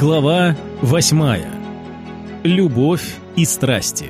Глава восьмая. Любовь и страсти.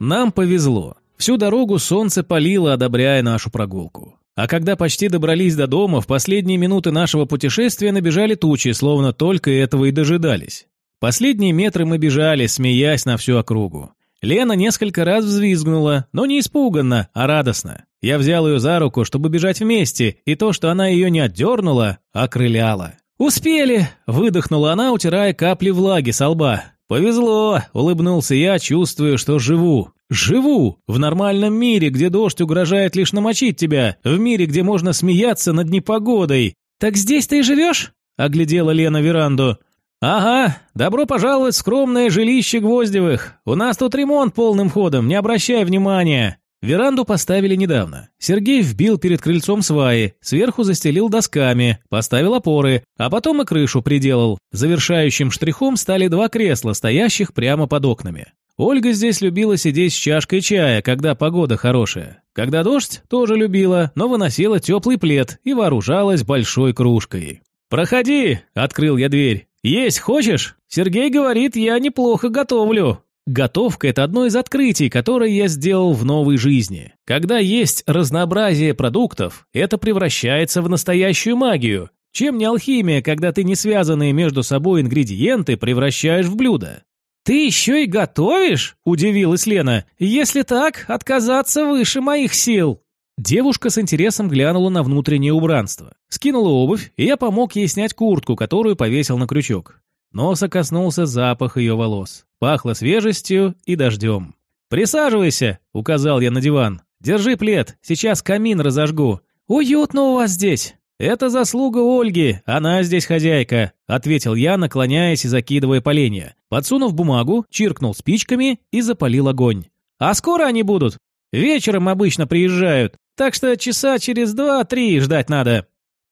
Нам повезло. Всю дорогу солнце палило, одобряя нашу прогулку. А когда почти добрались до дома, в последние минуты нашего путешествия набежали тучи, словно только этого и дожидались. Последние метры мы бежали, смеясь на всю округу. Лена несколько раз взвизгнула, но не испуганно, а радостно. Я взял ее за руку, чтобы бежать вместе, и то, что она ее не отдернула, окрыляла. «Успели!» – выдохнула она, утирая капли влаги со лба. «Повезло!» – улыбнулся я, чувствуя, что живу. «Живу! В нормальном мире, где дождь угрожает лишь намочить тебя, в мире, где можно смеяться над непогодой». «Так здесь ты и живешь?» – оглядела Лена веранду. «Ага, добро пожаловать в скромное жилище Гвоздевых. У нас тут ремонт полным ходом, не обращай внимания». Веранду поставили недавно. Сергей вбил перед крыльцом сваи, сверху застелил досками, поставил опоры, а потом и крышу приделал. Завершающим штрихом стали два кресла, стоящих прямо под окнами. Ольга здесь любила сидеть с чашкой чая, когда погода хорошая. Когда дождь, тоже любила, но выносила теплый плед и вооружалась большой кружкой. «Проходи!» – открыл я дверь. «Есть хочешь?» Сергей говорит, я неплохо готовлю. Готовка – это одно из открытий, которое я сделал в новой жизни. Когда есть разнообразие продуктов, это превращается в настоящую магию. Чем не алхимия, когда ты не связанные между собой ингредиенты превращаешь в блюдо? «Ты еще и готовишь?» – удивилась Лена. «Если так, отказаться выше моих сил». Девушка с интересом глянула на внутреннее убранство. Скинула обувь, и я помог ей снять куртку, которую повесил на крючок. Носа коснулся запах ее волос. Пахло свежестью и дождем. «Присаживайся», — указал я на диван. «Держи плед, сейчас камин разожгу. Уютно у вас здесь». «Это заслуга Ольги, она здесь хозяйка», — ответил я, наклоняясь и закидывая поленья. Подсунув бумагу, чиркнул спичками и запалил огонь. «А скоро они будут?» «Вечером обычно приезжают, так что часа через два-три ждать надо».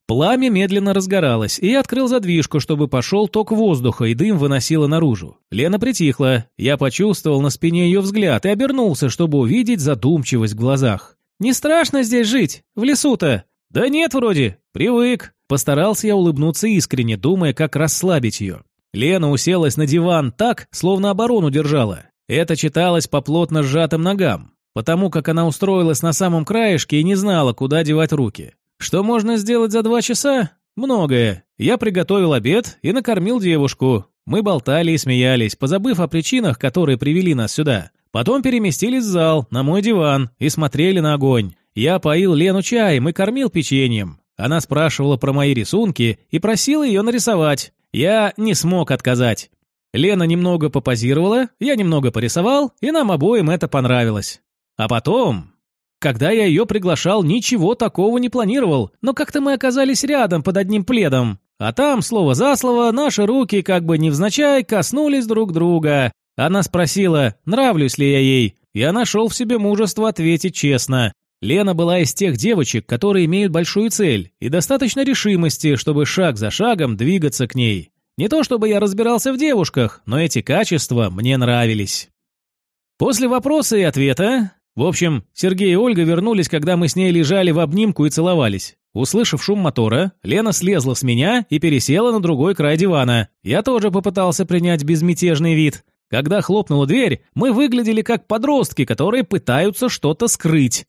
Пламя медленно разгоралось, и я открыл задвижку, чтобы пошел ток воздуха, и дым выносило наружу. Лена притихла. Я почувствовал на спине ее взгляд и обернулся, чтобы увидеть задумчивость в глазах. «Не страшно здесь жить? В лесу-то?» «Да нет, вроде. Привык». Постарался я улыбнуться искренне, думая, как расслабить ее. Лена уселась на диван так, словно оборону держала. Это читалось по плотно сжатым ногам, потому как она устроилась на самом краешке и не знала, куда девать руки. Что можно сделать за два часа? Многое. Я приготовил обед и накормил девушку. Мы болтали и смеялись, позабыв о причинах, которые привели нас сюда. Потом переместились в зал, на мой диван, и смотрели на огонь. Я поил Лену чаем и кормил печеньем. Она спрашивала про мои рисунки и просила ее нарисовать. Я не смог отказать. Лена немного попозировала, я немного порисовал, и нам обоим это понравилось. А потом, когда я ее приглашал, ничего такого не планировал, но как-то мы оказались рядом под одним пледом. А там, слово за слово, наши руки, как бы невзначай, коснулись друг друга. Она спросила, нравлюсь ли я ей. Я нашел в себе мужество ответить честно. Лена была из тех девочек, которые имеют большую цель и достаточно решимости, чтобы шаг за шагом двигаться к ней. Не то чтобы я разбирался в девушках, но эти качества мне нравились. После вопроса и ответа в общем, Сергей и Ольга вернулись, когда мы с ней лежали в обнимку и целовались. Услышав шум мотора, Лена слезла с меня и пересела на другой край дивана. Я тоже попытался принять безмятежный вид. Когда хлопнула дверь, мы выглядели как подростки, которые пытаются что-то скрыть.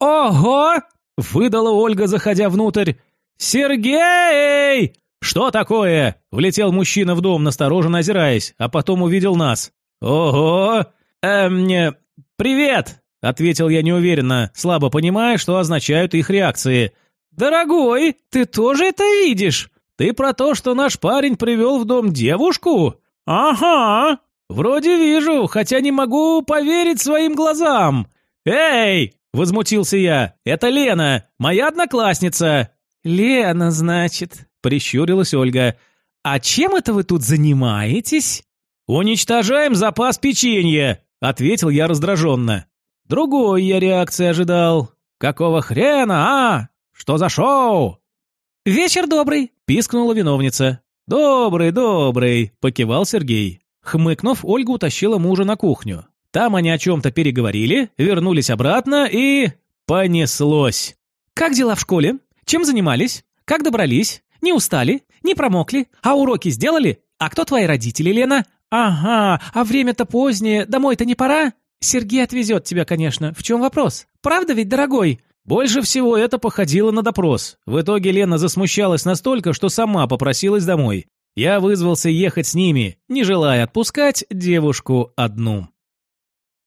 «Ого!» – выдала Ольга, заходя внутрь. «Сергей!» «Что такое?» – влетел мужчина в дом, настороженно озираясь, а потом увидел нас. «Ого! Эм. Привет!» — ответил я неуверенно, слабо понимая, что означают их реакции. «Дорогой, ты тоже это видишь? Ты про то, что наш парень привел в дом девушку?» «Ага, вроде вижу, хотя не могу поверить своим глазам». «Эй!» — возмутился я. «Это Лена, моя одноклассница». «Лена, значит», — прищурилась Ольга. «А чем это вы тут занимаетесь?» «Уничтожаем запас печенья», — ответил я раздраженно. Другой я реакции ожидал. «Какого хрена, а? Что за шоу?» «Вечер добрый», — пискнула виновница. «Добрый, добрый», — покивал Сергей. Хмыкнув, Ольга утащила мужа на кухню. Там они о чем-то переговорили, вернулись обратно и... понеслось. «Как дела в школе? Чем занимались? Как добрались? Не устали? Не промокли? А уроки сделали? А кто твои родители, Лена? Ага, а время-то позднее, домой-то не пора? Сергей отвезет тебя, конечно. В чем вопрос? Правда ведь, дорогой? Больше всего это походило на допрос. В итоге Лена засмущалась настолько, что сама попросилась домой. Я вызвался ехать с ними, не желая отпускать девушку одну.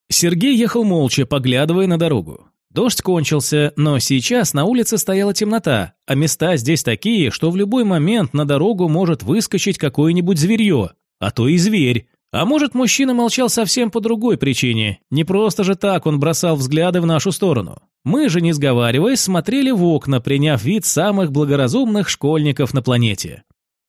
Сергей ехал молча, поглядывая на дорогу. Дождь кончился, но сейчас на улице стояла темнота, а места здесь такие, что в любой момент на дорогу может выскочить какое-нибудь зверье, а то и зверь. А может, мужчина молчал совсем по другой причине. Не просто же так он бросал взгляды в нашу сторону. Мы же, не сговариваясь, смотрели в окна, приняв вид самых благоразумных школьников на планете.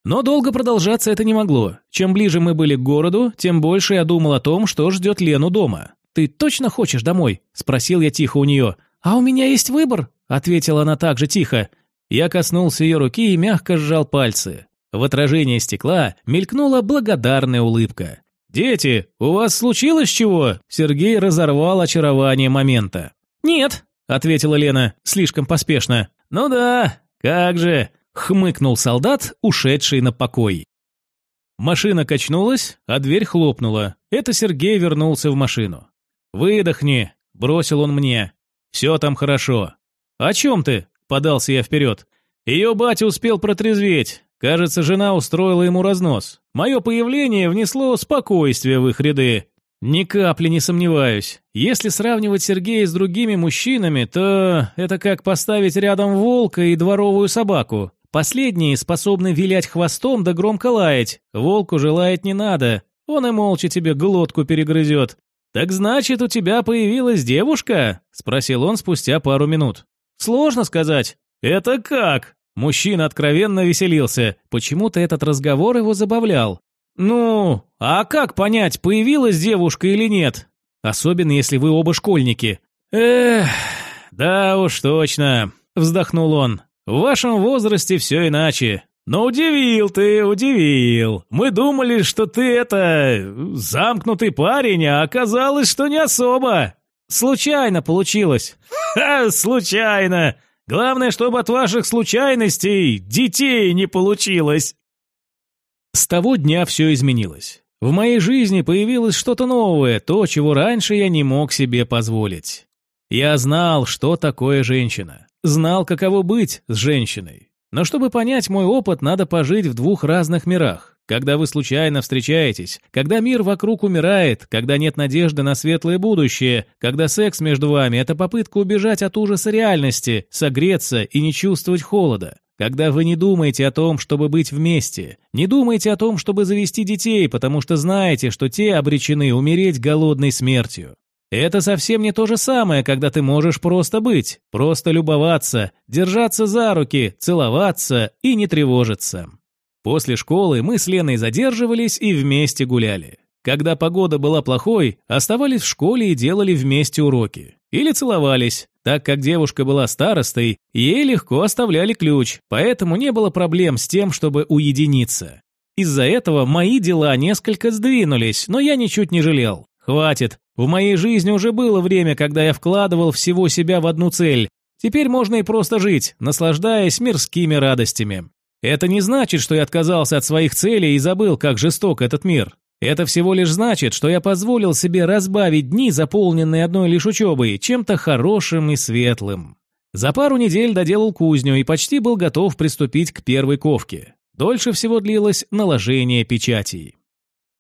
Но долго продолжаться это не могло. Чем ближе мы были к городу, тем больше я думал о том, что ждет Лену дома. «Ты точно хочешь домой?» – спросил я тихо у нее. «А у меня есть выбор», – ответила она также тихо. Я коснулся ее руки и мягко сжал пальцы. В отражении стекла мелькнула благодарная улыбка. «Дети, у вас случилось чего?» Сергей разорвал очарование момента. «Нет», – ответила Лена, слишком поспешно. «Ну да, как же», – хмыкнул солдат, ушедший на покой. Машина качнулась, а дверь хлопнула. Это Сергей вернулся в машину. «Выдохни», – бросил он мне. «Все там хорошо». «О чем ты?» – подался я вперед. Ее батя успел протрезветь. Кажется, жена устроила ему разнос. Мое появление внесло спокойствие в их ряды. Ни капли не сомневаюсь. Если сравнивать Сергея с другими мужчинами, то это как поставить рядом волка и дворовую собаку. Последние способны вилять хвостом да громко лаять. Волку желает не надо. Он и молча тебе глотку перегрызет. «Так значит, у тебя появилась девушка?» – спросил он спустя пару минут. «Сложно сказать». «Это как?» Мужчина откровенно веселился. Почему-то этот разговор его забавлял. «Ну, а как понять, появилась девушка или нет? Особенно, если вы оба школьники». «Эх, да уж точно», – вздохнул он. «В вашем возрасте все иначе. «Ну, удивил ты, удивил. Мы думали, что ты это... замкнутый парень, а оказалось, что не особо. Случайно получилось». «Ха, случайно. Главное, чтобы от ваших случайностей детей не получилось». С того дня все изменилось. В моей жизни появилось что-то новое, то, чего раньше я не мог себе позволить. Я знал, что такое женщина. Знал, каково быть с женщиной. Но чтобы понять мой опыт, надо пожить в двух разных мирах. Когда вы случайно встречаетесь, когда мир вокруг умирает, когда нет надежды на светлое будущее, когда секс между вами – это попытка убежать от ужаса реальности, согреться и не чувствовать холода. Когда вы не думаете о том, чтобы быть вместе, не думаете о том, чтобы завести детей, потому что знаете, что те обречены умереть голодной смертью. Это совсем не то же самое, когда ты можешь просто быть, просто любоваться, держаться за руки, целоваться и не тревожиться. После школы мы с Леной задерживались и вместе гуляли. Когда погода была плохой, оставались в школе и делали вместе уроки. Или целовались. Так как девушка была старостой, ей легко оставляли ключ, поэтому не было проблем с тем, чтобы уединиться. Из-за этого мои дела несколько сдвинулись, но я ничуть не жалел. Хватит, в моей жизни уже было время, когда я вкладывал всего себя в одну цель. Теперь можно и просто жить, наслаждаясь мирскими радостями. Это не значит, что я отказался от своих целей и забыл, как жесток этот мир. Это всего лишь значит, что я позволил себе разбавить дни, заполненные одной лишь учебой, чем-то хорошим и светлым. За пару недель доделал кузню и почти был готов приступить к первой ковке. Дольше всего длилось наложение печатей.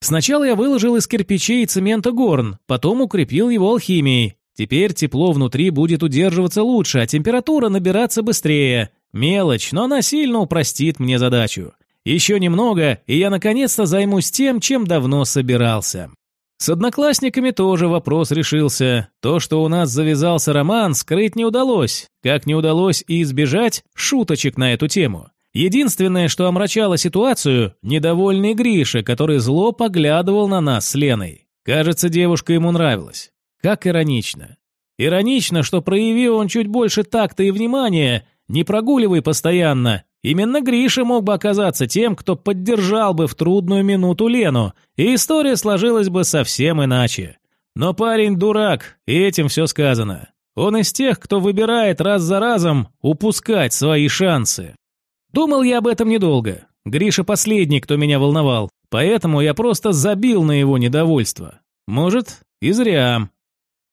Сначала я выложил из кирпичей и цемента горн, потом укрепил его алхимией. Теперь тепло внутри будет удерживаться лучше, а температура набираться быстрее. Мелочь, но она сильно упростит мне задачу. Еще немного, и я наконец-то займусь тем, чем давно собирался. С одноклассниками тоже вопрос решился. То, что у нас завязался роман, скрыть не удалось. Как не удалось и избежать шуточек на эту тему. Единственное, что омрачало ситуацию, недовольный Гриша, который зло поглядывал на нас с Леной. Кажется, девушка ему нравилась. Как иронично. Иронично, что прояви он чуть больше такта и внимания, не прогуливай постоянно. Именно Гриша мог бы оказаться тем, кто поддержал бы в трудную минуту Лену, и история сложилась бы совсем иначе. Но парень дурак, и этим все сказано. Он из тех, кто выбирает раз за разом упускать свои шансы. Думал я об этом недолго. Гриша последний, кто меня волновал, поэтому я просто забил на его недовольство. Может, и зря.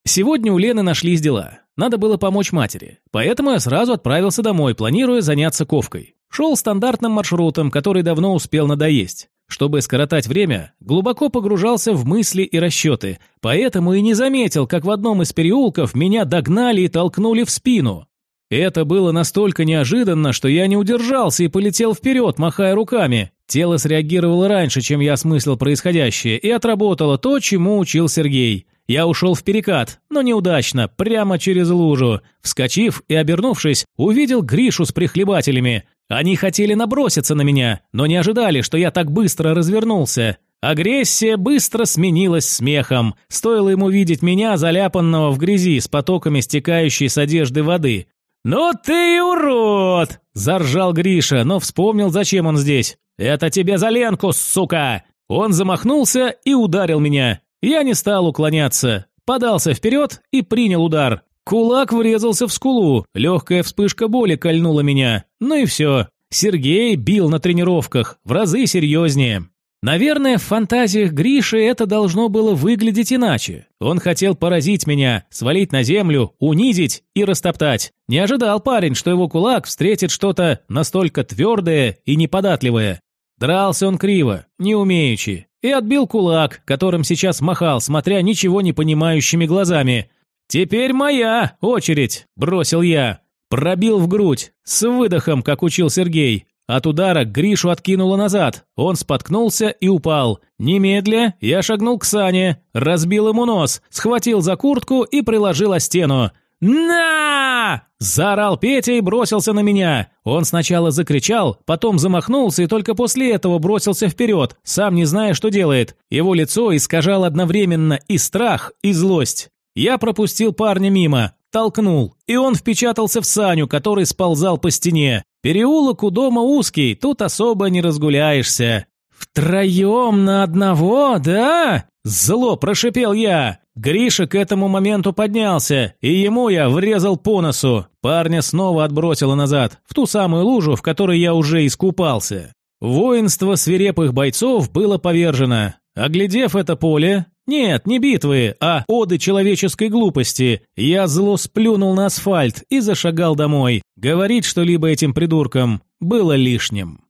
Сегодня у Лены нашлись дела. Надо было помочь матери, поэтому я сразу отправился домой, планируя заняться ковкой. Шел стандартным маршрутом, который давно успел надоесть. Чтобы скоротать время, глубоко погружался в мысли и расчеты, поэтому и не заметил, как в одном из переулков меня догнали и толкнули в спину. Это было настолько неожиданно, что я не удержался и полетел вперед, махая руками. Тело среагировало раньше, чем я осмыслил происходящее, и отработало то, чему учил Сергей. Я ушел в перекат, но неудачно, прямо через лужу. Вскочив и обернувшись, увидел Гришу с прихлебателями. Они хотели наброситься на меня, но не ожидали, что я так быстро развернулся. Агрессия быстро сменилась смехом. Стоило ему видеть меня, заляпанного в грязи, с потоками стекающей с одежды воды. «Ну ты урод!» – заржал Гриша, но вспомнил, зачем он здесь. «Это тебе за Ленку, сука!» Он замахнулся и ударил меня. Я не стал уклоняться. Подался вперед и принял удар. Кулак врезался в скулу, легкая вспышка боли кольнула меня. Ну и все. Сергей бил на тренировках, в разы серьезнее. Наверное, в фантазиях Гриши это должно было выглядеть иначе. Он хотел поразить меня, свалить на землю, унизить и растоптать. Не ожидал парень, что его кулак встретит что-то настолько твердое и неподатливое. Дрался он криво, не умеючи, и отбил кулак, которым сейчас махал, смотря ничего не понимающими глазами. «Теперь моя очередь!» – бросил я. Пробил в грудь, с выдохом, как учил Сергей. От удара Гришу откинуло назад. Он споткнулся и упал. Немедля я шагнул к Сане, разбил ему нос, схватил за куртку и приложил о стену. «На!» – заорал Петя и бросился на меня. Он сначала закричал, потом замахнулся и только после этого бросился вперед, сам не зная, что делает. Его лицо искажало одновременно и страх, и злость. Я пропустил парня мимо, толкнул, и он впечатался в Саню, который сползал по стене. Переулок у дома узкий, тут особо не разгуляешься. «Втроем на одного, да?» Зло прошипел я. Гриша к этому моменту поднялся, и ему я врезал по носу. Парня снова отбросило назад, в ту самую лужу, в которой я уже искупался. Воинство свирепых бойцов было повержено. Оглядев это поле, нет, не битвы, а оды человеческой глупости. Я зло сплюнул на асфальт и зашагал домой. Говорить что-либо этим придуркам было лишним.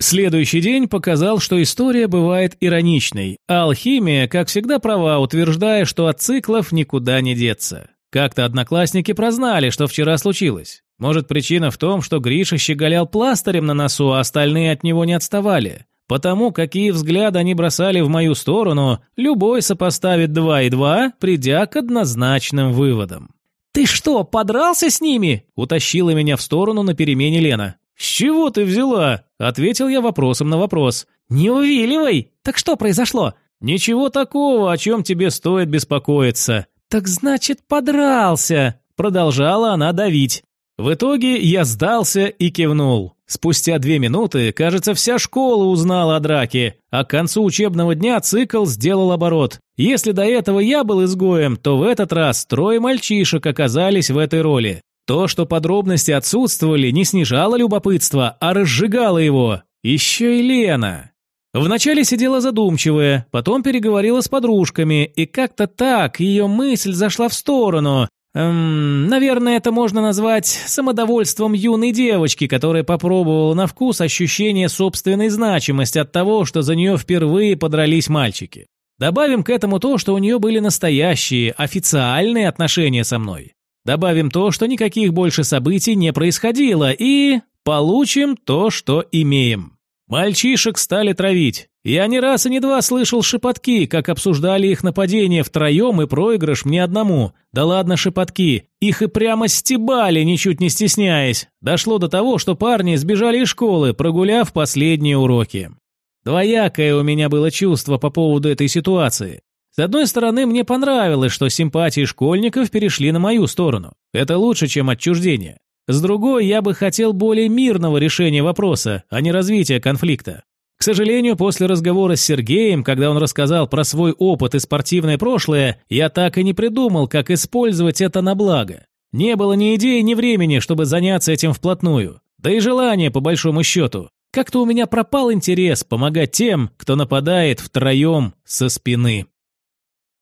Следующий день показал, что история бывает ироничной, алхимия, как всегда, права, утверждая, что от циклов никуда не деться. Как-то одноклассники прознали, что вчера случилось. Может, причина в том, что Гриша щеголял пластырем на носу, а остальные от него не отставали. Потому какие взгляды они бросали в мою сторону, любой сопоставит два и два, придя к однозначным выводам. «Ты что, подрался с ними?» – утащила меня в сторону на перемене Лена. «С чего ты взяла?» – ответил я вопросом на вопрос. «Не увиливай! Так что произошло?» «Ничего такого, о чем тебе стоит беспокоиться». «Так значит, подрался!» – продолжала она давить. В итоге я сдался и кивнул. Спустя две минуты, кажется, вся школа узнала о драке, а к концу учебного дня цикл сделал оборот. Если до этого я был изгоем, то в этот раз трое мальчишек оказались в этой роли. То, что подробности отсутствовали, не снижало любопытство, а разжигало его. Еще и Лена. Вначале сидела задумчивая, потом переговорила с подружками, и как-то так ее мысль зашла в сторону, Эм, наверное, это можно назвать самодовольством юной девочки, которая попробовала на вкус ощущение собственной значимости от того, что за нее впервые подрались мальчики. Добавим к этому то, что у нее были настоящие, официальные отношения со мной. Добавим то, что никаких больше событий не происходило, и получим то, что имеем. Мальчишек стали травить. Я не раз и не два слышал шепотки, как обсуждали их нападение втроем и проигрыш мне одному. Да ладно шепотки, их и прямо стебали, ничуть не стесняясь. Дошло до того, что парни сбежали из школы, прогуляв последние уроки. Двоякое у меня было чувство по поводу этой ситуации. С одной стороны, мне понравилось, что симпатии школьников перешли на мою сторону. Это лучше, чем отчуждение. С другой, я бы хотел более мирного решения вопроса, а не развития конфликта. К сожалению, после разговора с Сергеем, когда он рассказал про свой опыт и спортивное прошлое, я так и не придумал, как использовать это на благо. Не было ни идеи, ни времени, чтобы заняться этим вплотную. Да и желания, по большому счету. Как-то у меня пропал интерес помогать тем, кто нападает втроем со спины.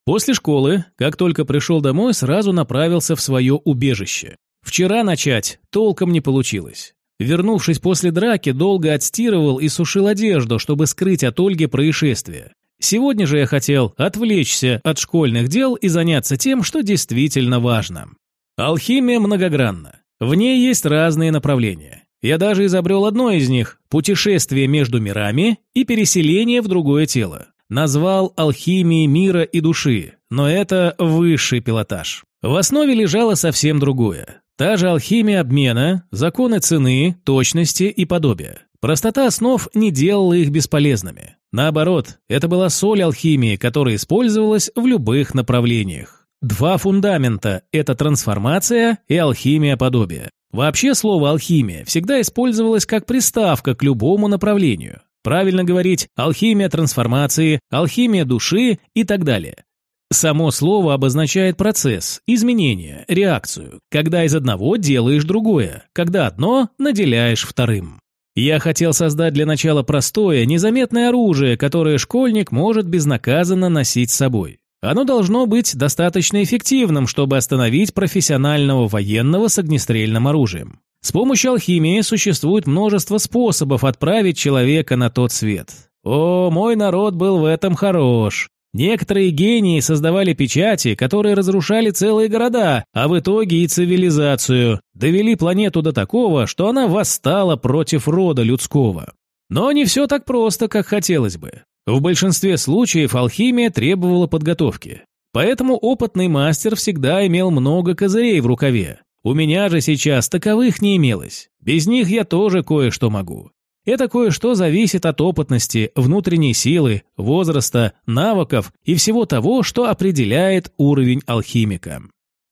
После школы, как только пришел домой, сразу направился в свое убежище. Вчера начать толком не получилось. Вернувшись после драки, долго отстирывал и сушил одежду, чтобы скрыть от Ольги происшествие. Сегодня же я хотел отвлечься от школьных дел и заняться тем, что действительно важно. Алхимия многогранна. В ней есть разные направления. Я даже изобрел одно из них – путешествие между мирами и переселение в другое тело. Назвал алхимией мира и души, но это высший пилотаж. В основе лежало совсем другое. Та же алхимия обмена, законы цены, точности и подобия. Простота основ не делала их бесполезными. Наоборот, это была соль алхимии, которая использовалась в любых направлениях. Два фундамента – это трансформация и алхимия подобия. Вообще слово «алхимия» всегда использовалось как приставка к любому направлению. Правильно говорить «алхимия трансформации», «алхимия души» и так далее. Само слово обозначает процесс, изменение, реакцию, когда из одного делаешь другое, когда одно наделяешь вторым. Я хотел создать для начала простое, незаметное оружие, которое школьник может безнаказанно носить с собой. Оно должно быть достаточно эффективным, чтобы остановить профессионального военного с огнестрельным оружием. С помощью алхимии существует множество способов отправить человека на тот свет. О, мой народ был в этом хорош. Некоторые гении создавали печати, которые разрушали целые города, а в итоге и цивилизацию, довели планету до такого, что она восстала против рода людского. Но не все так просто, как хотелось бы. В большинстве случаев алхимия требовала подготовки. Поэтому опытный мастер всегда имел много козырей в рукаве. У меня же сейчас таковых не имелось. Без них я тоже кое-что могу. Это кое-что зависит от опытности, внутренней силы, возраста, навыков и всего того, что определяет уровень алхимика.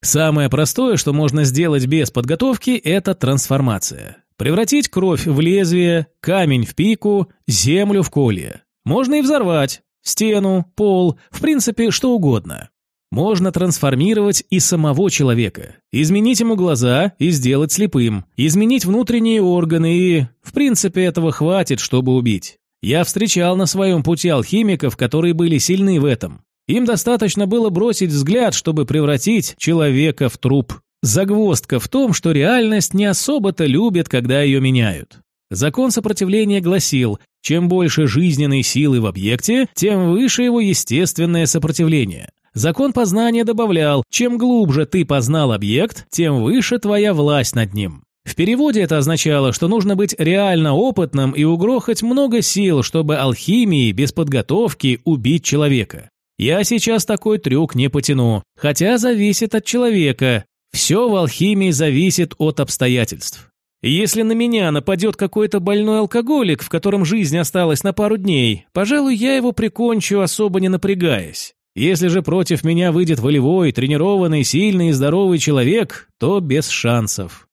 Самое простое, что можно сделать без подготовки, это трансформация. Превратить кровь в лезвие, камень в пику, землю в колье. Можно и взорвать. Стену, пол, в принципе, что угодно. Можно трансформировать и самого человека, изменить ему глаза и сделать слепым, изменить внутренние органы и... В принципе, этого хватит, чтобы убить. Я встречал на своем пути алхимиков, которые были сильны в этом. Им достаточно было бросить взгляд, чтобы превратить человека в труп. Загвоздка в том, что реальность не особо-то любит, когда ее меняют. Закон сопротивления гласил, чем больше жизненной силы в объекте, тем выше его естественное сопротивление. Закон познания добавлял, чем глубже ты познал объект, тем выше твоя власть над ним. В переводе это означало, что нужно быть реально опытным и угрохать много сил, чтобы алхимией без подготовки убить человека. Я сейчас такой трюк не потяну, хотя зависит от человека. Все в алхимии зависит от обстоятельств. Если на меня нападет какой-то больной алкоголик, в котором жизнь осталась на пару дней, пожалуй, я его прикончу, особо не напрягаясь. Если же против меня выйдет волевой, тренированный, сильный и здоровый человек, то без шансов.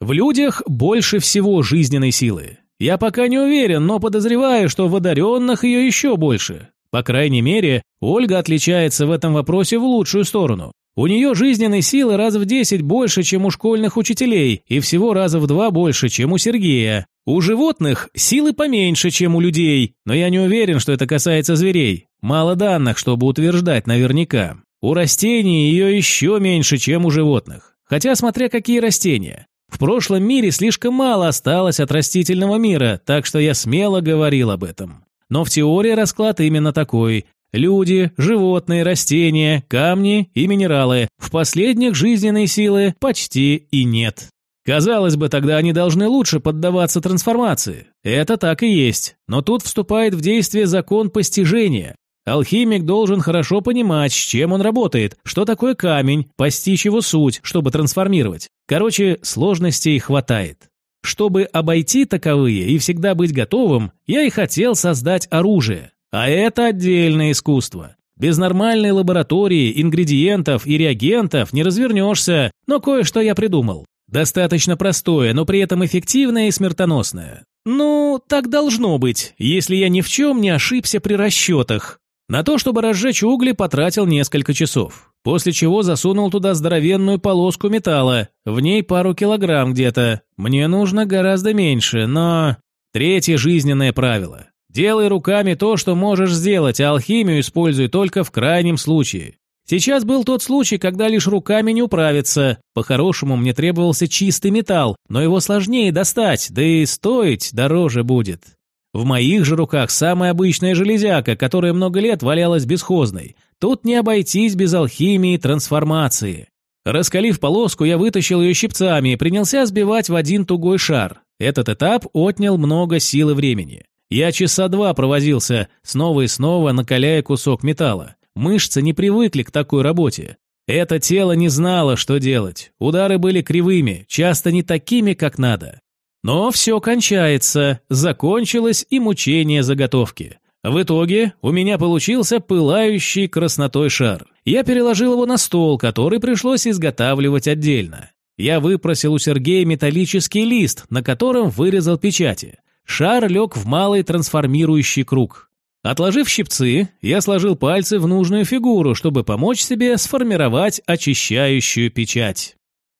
В людях больше всего жизненной силы. Я пока не уверен, но подозреваю, что в одаренных ее еще больше. По крайней мере, Ольга отличается в этом вопросе в лучшую сторону. У нее жизненной силы раз в 10 больше, чем у школьных учителей, и всего раза в два больше, чем у Сергея. У животных силы поменьше, чем у людей, но я не уверен, что это касается зверей. Мало данных, чтобы утверждать наверняка. У растений ее еще меньше, чем у животных. Хотя смотря какие растения. В прошлом мире слишком мало осталось от растительного мира, так что я смело говорил об этом. Но в теории расклад именно такой. Люди, животные, растения, камни и минералы. В последних жизненной силы почти и нет. Казалось бы, тогда они должны лучше поддаваться трансформации. Это так и есть. Но тут вступает в действие закон постижения. Алхимик должен хорошо понимать, с чем он работает, что такое камень, постичь его суть, чтобы трансформировать. Короче, сложностей хватает. Чтобы обойти таковые и всегда быть готовым, я и хотел создать оружие. А это отдельное искусство. Без нормальной лаборатории, ингредиентов и реагентов не развернешься, но кое-что я придумал. Достаточно простое, но при этом эффективное и смертоносное. Ну, так должно быть, если я ни в чем не ошибся при расчетах. На то, чтобы разжечь угли, потратил несколько часов. После чего засунул туда здоровенную полоску металла, в ней пару килограмм где-то. Мне нужно гораздо меньше, но... Третье жизненное правило. Делай руками то, что можешь сделать, а алхимию используй только в крайнем случае. Сейчас был тот случай, когда лишь руками не управиться. По-хорошему мне требовался чистый металл, но его сложнее достать, да и стоить дороже будет. В моих же руках самая обычная железяка, которая много лет валялась бесхозной. Тут не обойтись без алхимии трансформации. Раскалив полоску, я вытащил ее щипцами и принялся сбивать в один тугой шар. Этот этап отнял много сил и времени. Я часа два провозился, снова и снова накаляя кусок металла. Мышцы не привыкли к такой работе. Это тело не знало, что делать. Удары были кривыми, часто не такими, как надо. Но все кончается, закончилось и мучение заготовки. В итоге у меня получился пылающий краснотой шар. Я переложил его на стол, который пришлось изготавливать отдельно. Я выпросил у Сергея металлический лист, на котором вырезал печати. Шар лег в малый трансформирующий круг. Отложив щипцы, я сложил пальцы в нужную фигуру, чтобы помочь себе сформировать очищающую печать.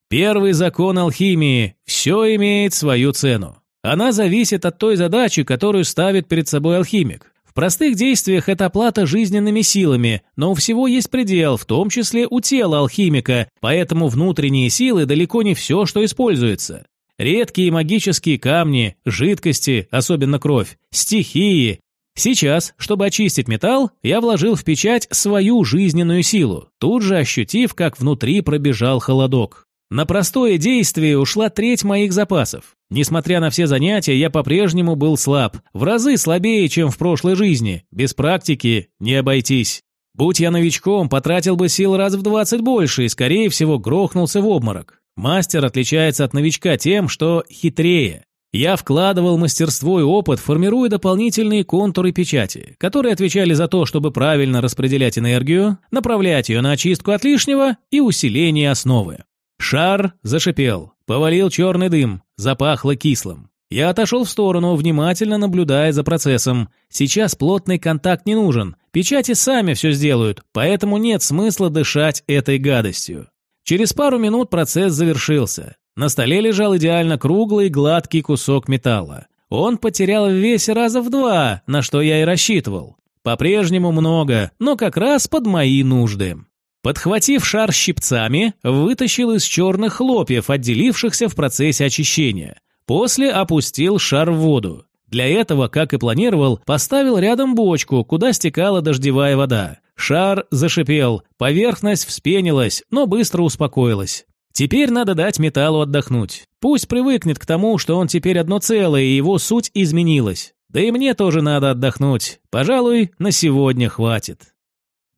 Первый закон алхимии – все имеет свою цену. Она зависит от той задачи, которую ставит перед собой алхимик. В простых действиях это оплата жизненными силами, но у всего есть предел, в том числе у тела алхимика, поэтому внутренние силы далеко не все, что используется. Редкие магические камни, жидкости, особенно кровь, стихии. Сейчас, чтобы очистить металл, я вложил в печать свою жизненную силу, тут же ощутив, как внутри пробежал холодок. На простое действие ушла треть моих запасов. Несмотря на все занятия, я по-прежнему был слаб, в разы слабее, чем в прошлой жизни. Без практики не обойтись. Будь я новичком, потратил бы сил раз в 20 больше и, скорее всего, грохнулся в обморок. Мастер отличается от новичка тем, что хитрее. Я вкладывал мастерство и опыт, формируя дополнительные контуры печати, которые отвечали за то, чтобы правильно распределять энергию, направлять ее на очистку от лишнего и усиление основы. Шар зашипел, повалил черный дым, запахло кислым. Я отошел в сторону, внимательно наблюдая за процессом. Сейчас плотный контакт не нужен, печати сами все сделают, поэтому нет смысла дышать этой гадостью. Через пару минут процесс завершился. На столе лежал идеально круглый гладкий кусок металла. Он потерял в весе раза в два, на что я и рассчитывал. По-прежнему много, но как раз под мои нужды. Подхватив шар щипцами, вытащил из черных хлопьев, отделившихся в процессе очищения. После опустил шар в воду. Для этого, как и планировал, поставил рядом бочку, куда стекала дождевая вода. Шар зашипел, поверхность вспенилась, но быстро успокоилась. Теперь надо дать металлу отдохнуть. Пусть привыкнет к тому, что он теперь одно целое, и его суть изменилась. Да и мне тоже надо отдохнуть. Пожалуй, на сегодня хватит.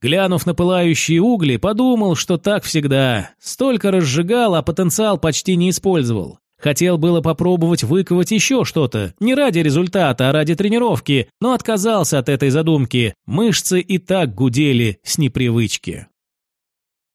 Глянув на пылающие угли, подумал, что так всегда. Столько разжигал, а потенциал почти не использовал. Хотел было попробовать выковать еще что-то, не ради результата, а ради тренировки, но отказался от этой задумки. Мышцы и так гудели с непривычки.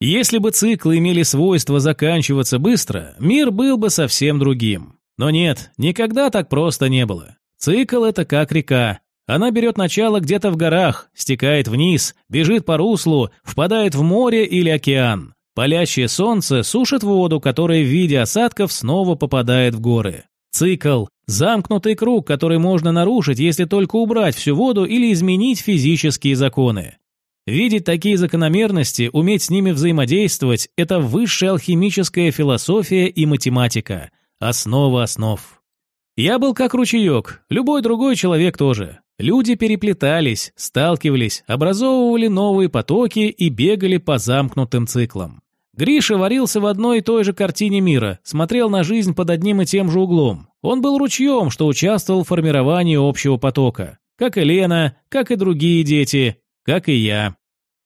Если бы циклы имели свойство заканчиваться быстро, мир был бы совсем другим. Но нет, никогда так просто не было. Цикл – это как река. Она берет начало где-то в горах, стекает вниз, бежит по руслу, впадает в море или океан. Палящее солнце сушит воду, которая в виде осадков снова попадает в горы. Цикл – замкнутый круг, который можно нарушить, если только убрать всю воду или изменить физические законы. Видеть такие закономерности, уметь с ними взаимодействовать – это высшая алхимическая философия и математика, основа основ. Я был как ручеек, любой другой человек тоже. Люди переплетались, сталкивались, образовывали новые потоки и бегали по замкнутым циклам. Гриша варился в одной и той же картине мира, смотрел на жизнь под одним и тем же углом. Он был ручьем, что участвовал в формировании общего потока. Как и Лена, как и другие дети, как и я.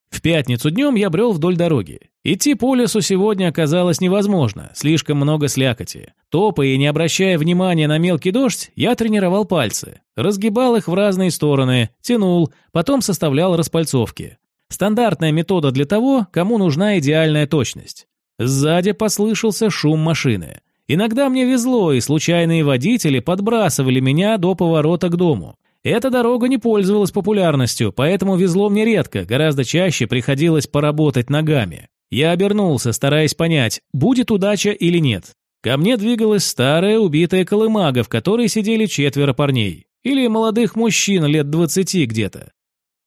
В пятницу днем я брел вдоль дороги. Идти по лесу сегодня оказалось невозможно, слишком много слякоти. Топая и не обращая внимания на мелкий дождь, я тренировал пальцы. Разгибал их в разные стороны, тянул, потом составлял распальцовки. Стандартная метода для того, кому нужна идеальная точность. Сзади послышался шум машины. Иногда мне везло, и случайные водители подбрасывали меня до поворота к дому. Эта дорога не пользовалась популярностью, поэтому везло мне редко, гораздо чаще приходилось поработать ногами. Я обернулся, стараясь понять, будет удача или нет. Ко мне двигалась старая убитая колымага, в которой сидели четверо парней. Или молодых мужчин лет двадцати где-то.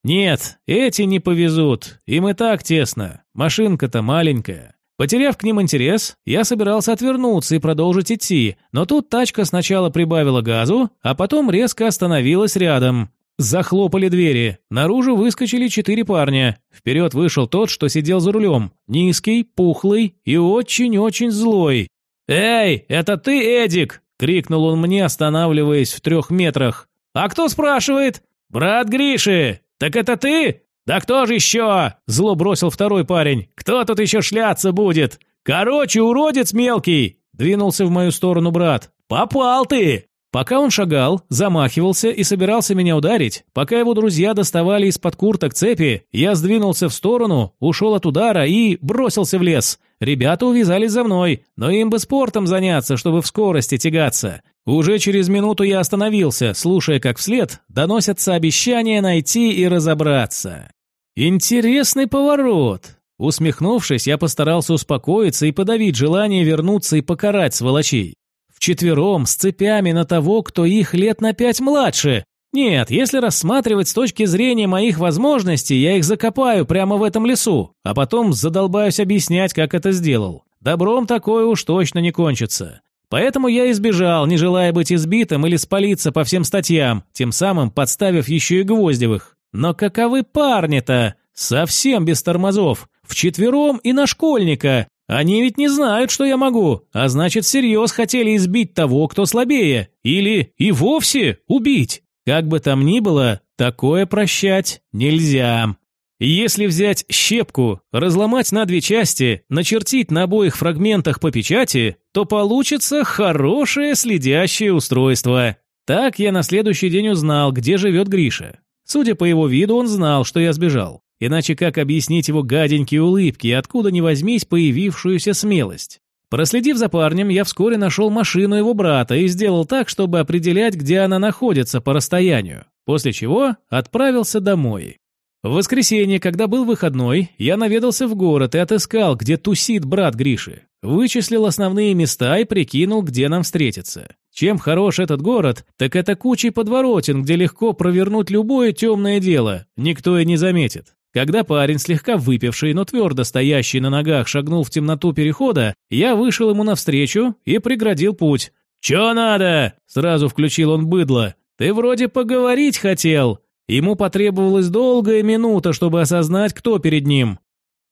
Нет, эти не повезут, им и так тесно, машинка-то маленькая. Потеряв к ним интерес, я собирался отвернуться и продолжить идти, но тут тачка сначала прибавила газу, а потом резко остановилась рядом. Захлопали двери, наружу выскочили четыре парня. Вперед вышел тот, что сидел за рулем, низкий, пухлый и очень-очень злой. «Эй, это ты, Эдик?» – крикнул он мне, останавливаясь в трех метрах. «А кто спрашивает?» «Брат Гриши! Так это ты?» «Да кто же еще?» – зло бросил второй парень. «Кто тут еще шляться будет?» «Короче, уродец мелкий!» – двинулся в мою сторону брат. «Попал ты!» Пока он шагал, замахивался и собирался меня ударить, пока его друзья доставали из-под курток цепи, я сдвинулся в сторону, ушел от удара и бросился в лес. Ребята увязались за мной, но им бы спортом заняться, чтобы в скорости тягаться. Уже через минуту я остановился, слушая, как вслед доносятся обещания найти и разобраться. Интересный поворот. Усмехнувшись, я постарался успокоиться и подавить желание вернуться и покарать сволочей. Вчетвером, с цепями на того, кто их лет на пять младше. Нет, если рассматривать с точки зрения моих возможностей, я их закопаю прямо в этом лесу, а потом задолбаюсь объяснять, как это сделал. Добром такое уж точно не кончится. Поэтому я избежал, не желая быть избитым или спалиться по всем статьям, тем самым подставив еще и Гвоздевых. Но каковы парни-то? Совсем без тормозов. Вчетвером и на школьника. Они ведь не знают, что я могу, а значит, всерьез хотели избить того, кто слабее. Или и вовсе убить. Как бы там ни было, такое прощать нельзя. Если взять щепку, разломать на две части, начертить на обоих фрагментах по печати, то получится хорошее следящее устройство. Так я на следующий день узнал, где живет Гриша. Судя по его виду, он знал, что я сбежал. Иначе как объяснить его гаденькие улыбки и откуда ни возьмись появившуюся смелость? Проследив за парнем, я вскоре нашел машину его брата и сделал так, чтобы определять, где она находится по расстоянию, после чего отправился домой. В воскресенье, когда был выходной, я наведался в город и отыскал, где тусит брат Гриши. Вычислил основные места и прикинул, где нам встретиться. Чем хорош этот город, так это кучей подворотен, где легко провернуть любое темное дело, никто и не заметит. Когда парень, слегка выпивший, но твердо стоящий на ногах, шагнул в темноту перехода, я вышел ему навстречу и преградил путь. «Чё надо?» – сразу включил он быдло. «Ты вроде поговорить хотел». Ему потребовалась долгая минута, чтобы осознать, кто перед ним.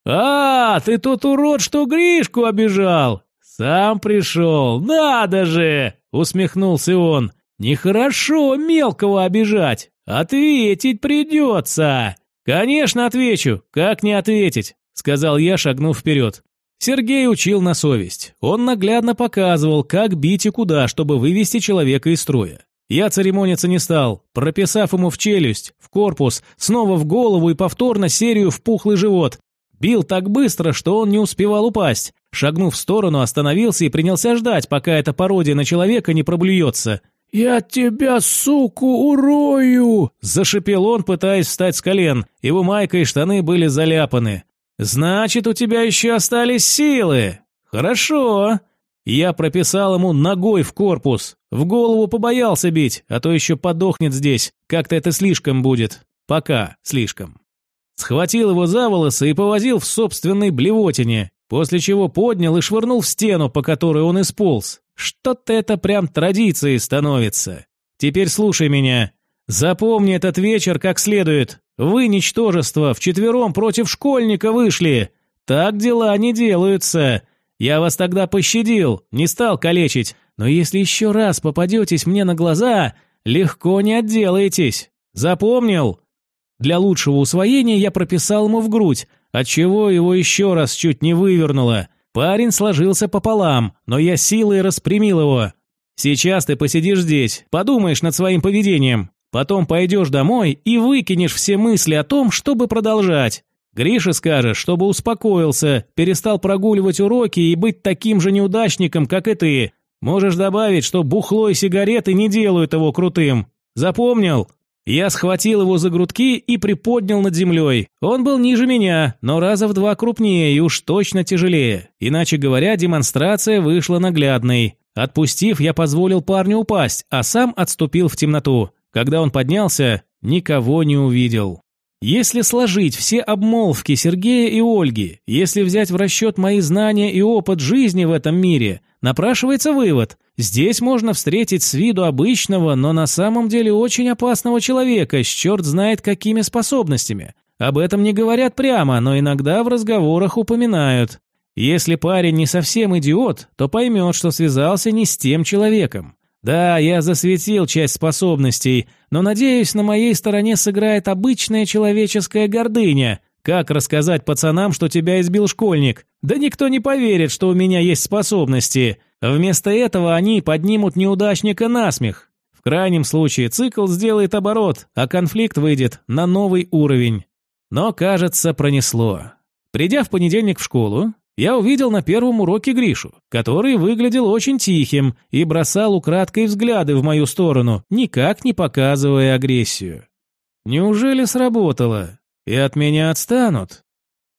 «А, ты тот урод, что Гришку обижал! Сам пришел, надо же!» — усмехнулся он. «Нехорошо мелкого обижать, ответить придется!» «Конечно отвечу, как не ответить?» — сказал я, шагнув вперед. Сергей учил на совесть. Он наглядно показывал, как бить и куда, чтобы вывести человека из строя. Я церемониться не стал, прописав ему в челюсть, в корпус, снова в голову и повторно серию в пухлый живот. Бил так быстро, что он не успевал упасть. Шагнув в сторону, остановился и принялся ждать, пока эта пародия на человека не проблюется. «Я тебя, суку, урою!» – зашипел он, пытаясь встать с колен. Его майка и штаны были заляпаны. «Значит, у тебя еще остались силы!» «Хорошо!» Я прописал ему ногой в корпус. В голову побоялся бить, а то еще подохнет здесь. Как-то это слишком будет. Пока слишком. Схватил его за волосы и повозил в собственной блевотине, после чего поднял и швырнул в стену, по которой он исполз. Что-то это прям традицией становится. Теперь слушай меня. Запомни этот вечер как следует. Вы, ничтожество, вчетвером против школьника вышли. Так дела не делаются. Я вас тогда пощадил, не стал калечить, но если еще раз попадетесь мне на глаза, легко не отделаетесь. Запомнил? Для лучшего усвоения я прописал ему в грудь, отчего его еще раз чуть не вывернуло. Парень сложился пополам, но я силой распрямил его. Сейчас ты посидишь здесь, подумаешь над своим поведением. Потом пойдешь домой и выкинешь все мысли о том, чтобы продолжать. Гриша скажет, чтобы успокоился, перестал прогуливать уроки и быть таким же неудачником, как и ты. Можешь добавить, что бухло и сигареты не делают его крутым. Запомнил? Я схватил его за грудки и приподнял над землей. Он был ниже меня, но раза в два крупнее и уж точно тяжелее. Иначе говоря, демонстрация вышла наглядной. Отпустив, я позволил парню упасть, а сам отступил в темноту. Когда он поднялся, никого не увидел. Если сложить все обмолвки Сергея и Ольги, если взять в расчет мои знания и опыт жизни в этом мире, напрашивается вывод. Здесь можно встретить с виду обычного, но на самом деле очень опасного человека с черт знает какими способностями. Об этом не говорят прямо, но иногда в разговорах упоминают. Если парень не совсем идиот, то поймет, что связался не с тем человеком. Да, я засветил часть способностей, но, надеюсь, на моей стороне сыграет обычная человеческая гордыня. Как рассказать пацанам, что тебя избил школьник? Да никто не поверит, что у меня есть способности. Вместо этого они поднимут неудачника на смех. В крайнем случае цикл сделает оборот, а конфликт выйдет на новый уровень. Но, кажется, пронесло. Придя в понедельник в школу, я увидел на первом уроке Гришу, который выглядел очень тихим и бросал украдкой взгляды в мою сторону, никак не показывая агрессию. Неужели сработало? И от меня отстанут?